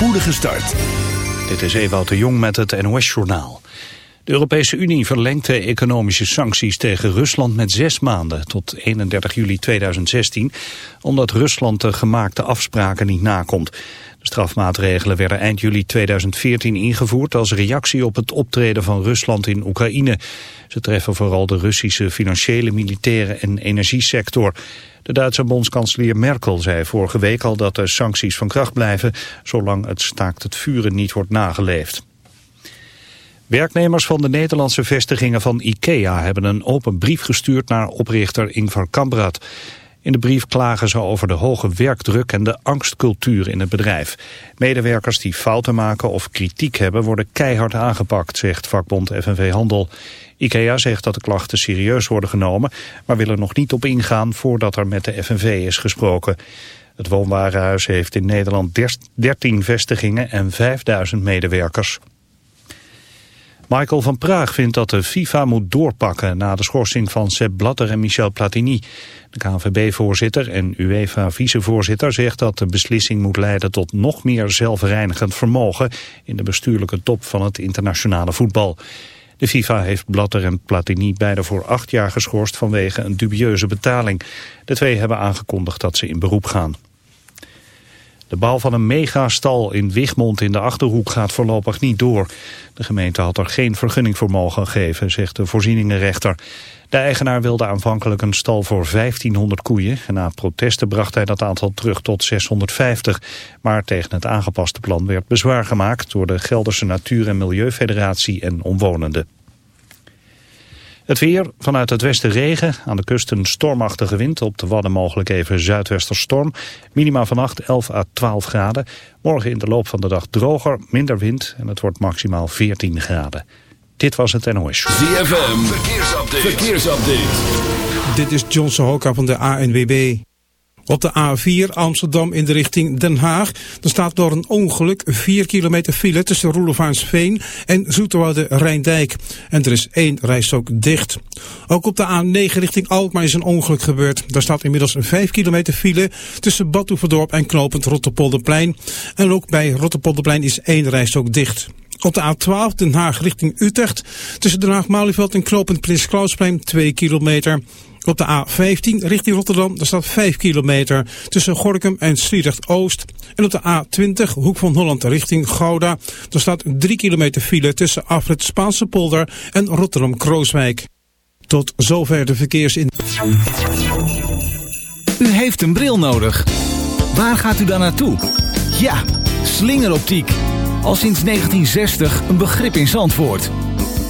spoedige start. Dit is Ewout de Jong met het NOS-journaal. De Europese Unie verlengt de economische sancties tegen Rusland met zes maanden tot 31 juli 2016, omdat Rusland de gemaakte afspraken niet nakomt. De strafmaatregelen werden eind juli 2014 ingevoerd als reactie op het optreden van Rusland in Oekraïne. Ze treffen vooral de Russische financiële, militaire en energiesector. De Duitse bondskanselier Merkel zei vorige week al dat de sancties van kracht blijven, zolang het staakt het vuren niet wordt nageleefd. Werknemers van de Nederlandse vestigingen van IKEA hebben een open brief gestuurd naar oprichter Ingvar Kamprad. In de brief klagen ze over de hoge werkdruk en de angstcultuur in het bedrijf. Medewerkers die fouten maken of kritiek hebben worden keihard aangepakt, zegt vakbond FNV Handel. IKEA zegt dat de klachten serieus worden genomen, maar wil er nog niet op ingaan voordat er met de FNV is gesproken. Het woonwarenhuis heeft in Nederland 13 vestigingen en 5000 medewerkers. Michael van Praag vindt dat de FIFA moet doorpakken na de schorsing van Sepp Blatter en Michel Platini. De KNVB-voorzitter en UEFA-vicevoorzitter zegt dat de beslissing moet leiden tot nog meer zelfreinigend vermogen in de bestuurlijke top van het internationale voetbal. De FIFA heeft Blatter en Platini beide voor acht jaar geschorst vanwege een dubieuze betaling. De twee hebben aangekondigd dat ze in beroep gaan. De bouw van een megastal in Wigmond in de Achterhoek gaat voorlopig niet door. De gemeente had er geen vergunning voor mogen geven, zegt de voorzieningenrechter. De eigenaar wilde aanvankelijk een stal voor 1500 koeien. En na protesten bracht hij dat aantal terug tot 650. Maar tegen het aangepaste plan werd bezwaar gemaakt... door de Gelderse Natuur- en Milieufederatie en omwonenden. Het weer, vanuit het westen regen, aan de kust een stormachtige wind, op de Wadden mogelijk even zuidwesterstorm. Minima vannacht 11 à 12 graden. Morgen in de loop van de dag droger, minder wind en het wordt maximaal 14 graden. Dit was het NOS. ZFM, verkeersupdate. verkeersupdate. Dit is John Sohoka van de ANWB. Op de A4 Amsterdam in de richting Den Haag. Er staat door een ongeluk 4 kilometer file tussen Roelevaansveen en Zoeterwoude Rijndijk. En er is één rijstok dicht. Ook op de A9 richting Alkmaar is een ongeluk gebeurd. Daar staat inmiddels 5 kilometer file tussen Badhoevedorp en Knopend Rotterpolderplein. En ook bij Rotterpolderplein is één rijstok dicht. Op de A12 Den Haag richting Utrecht. Tussen Den Haag-Malieveld en Knopend Prins Klausplein 2 kilometer. Op de A15 richting Rotterdam, daar staat 5 kilometer tussen Gorkum en Sliedrecht-Oost. En op de A20 Hoek van Holland richting Gouda, daar staat 3 kilometer file tussen Afrit Spaanse polder en Rotterdam-Krooswijk. Tot zover de verkeersin. U heeft een bril nodig. Waar gaat u dan naartoe? Ja, slingeroptiek. Al sinds 1960 een begrip in Zandvoort.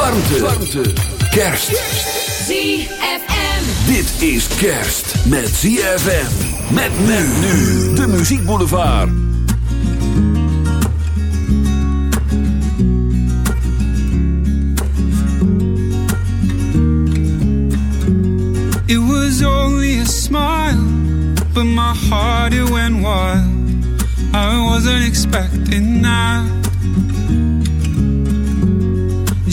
Warmte. Warmte. Kerst. ZFM. Dit is kerst met ZFM. Met men nu. De Muziek Boulevard. It was only a smile, but my heart it went wild. I wasn't expecting that.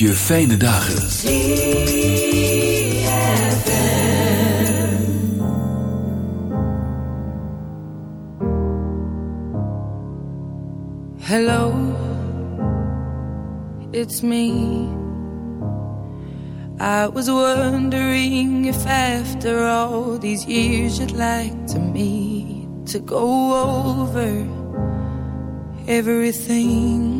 Je fijne dagen. Hello, it's me. I was wondering if after all these years you'd like to meet to go over everything.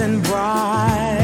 and bright.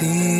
feel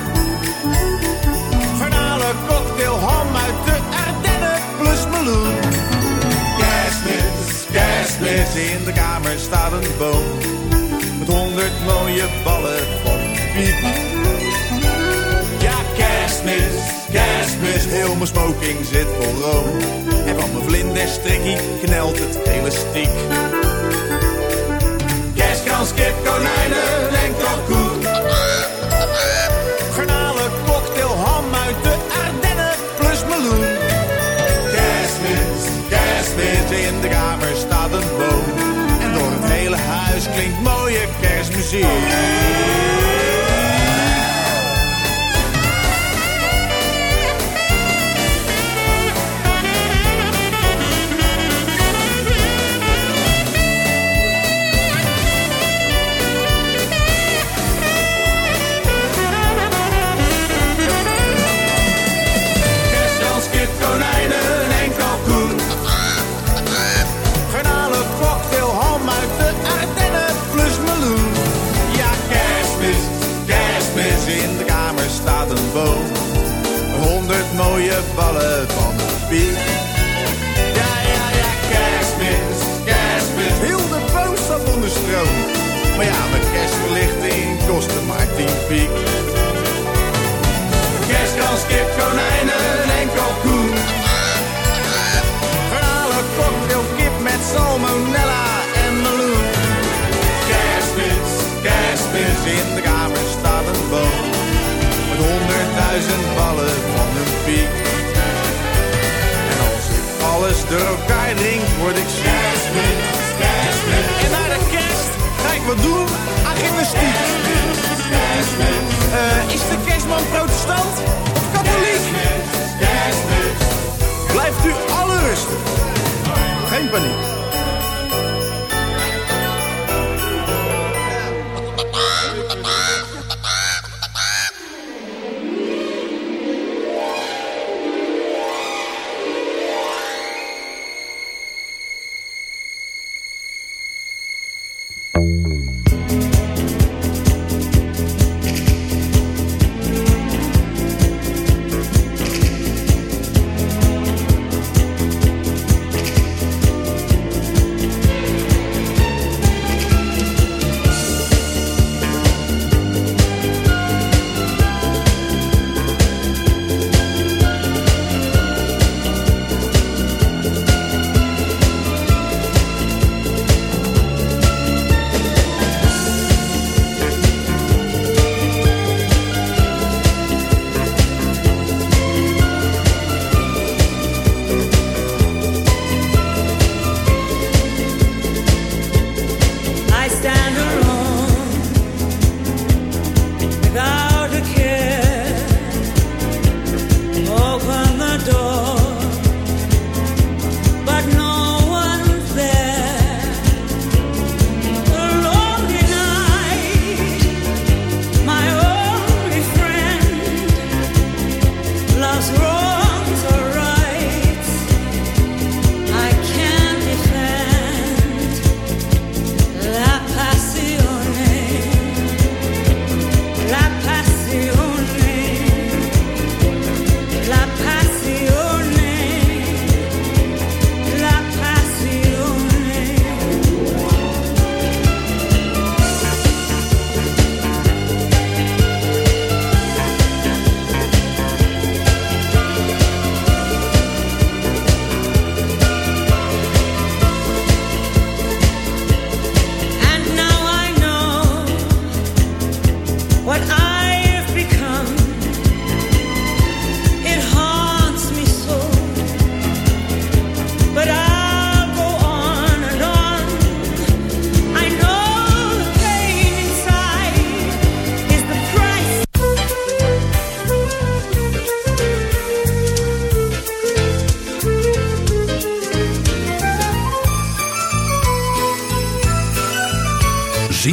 in de kamer staat een boom met honderd mooie ballen van piek. Ja, kerstmis, kerstmis, heel mijn smoking zit vol room. En van mijn vlinderstrikkie knelt het elastiek. Kerstkans, kip, konijnen Brasil.